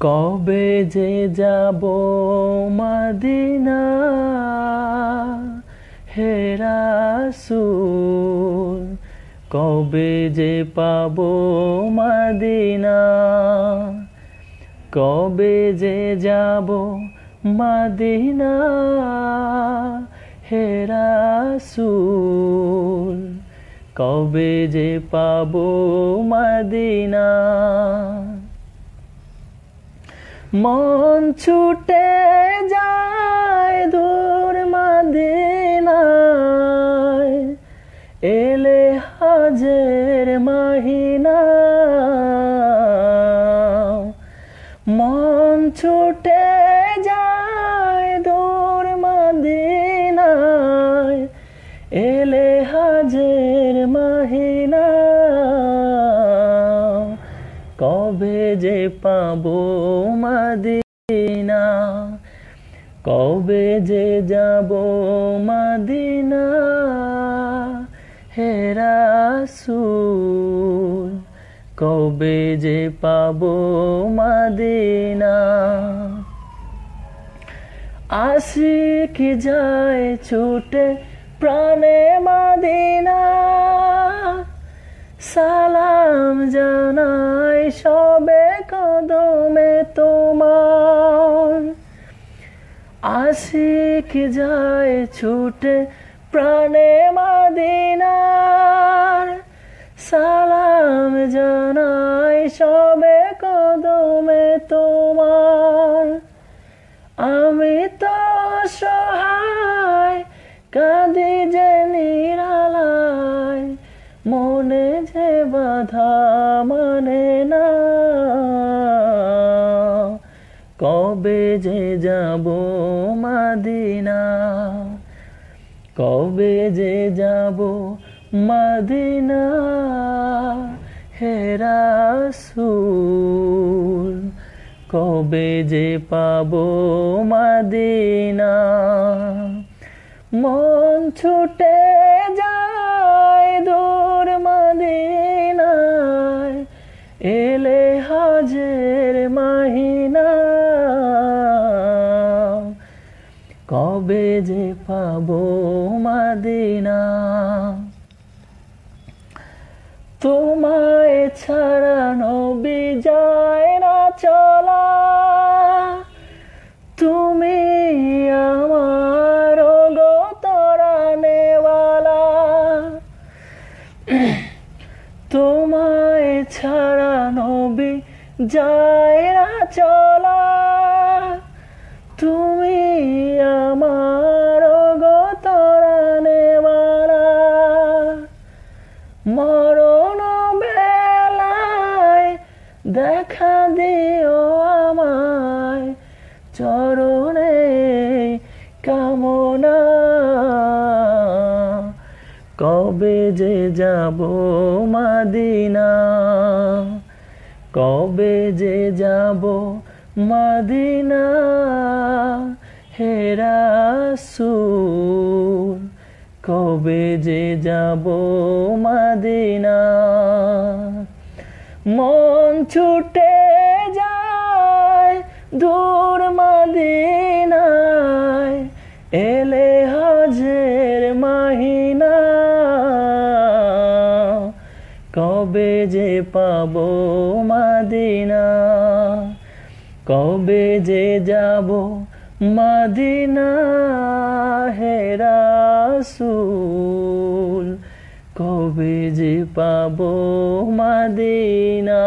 কবে যে যাব মাদিনা? হেরাসুল কবে যে পাব মাদিনা? কবে যে যাব মাদিনা? হেরাসুল কবে যে পাব মাদিনা? মন ছুটে যায় দূর মাদিনায়। এলে হাজের মাহিনা। মন ছুটে যায় দূর মাদিনায়। এলে হাজের মাহিনা। যে পাবো মাদিনা? কবে যে যাব মাদিনা? হেরাসুল কবে যে পাবো মাদিনা? আশিক যায় ছুটে প্রাণে মাদিনা। সালাম জানাই সবে কদমে তোমার। আশিক যায় ছুটে প্রাণে মাদিনার। সালাম জানাই সবে কদমে তোমার। আমি তো সহায়, কাঁদি যে নিরালায়। মনে যে বাধা মানে কবে যে যাব মাদিনা? কবে যে যাব মাদিনা? হেরাসুল কবে যে পাব মাদিনা? মন ছুটে যায় কবে যে পাবো মাদিনা? তোমায় ছাড়া নবী যায় না চলা। তুমি আমার গোতরানেওয়ালা তোমায় ছাড়া নবী যায় না চলা। তুমি আমার গোতরানেওয়ালা মরণ বেলায় দেখা দিও আমায়। চরণে কামনা। কবে যে যাব মাদিনা? কবে যে যাব মাদিনা হেরাসুল কবে যে যাব মাদিনা? মন ছুটে যায় দূর মাদিনায়, এলে হাজের মাহিনা। কবে যে পাবো মাদিনা? কবে যে যাব মাদিনা হেরাসুল কবে যে পাব মাদিনা?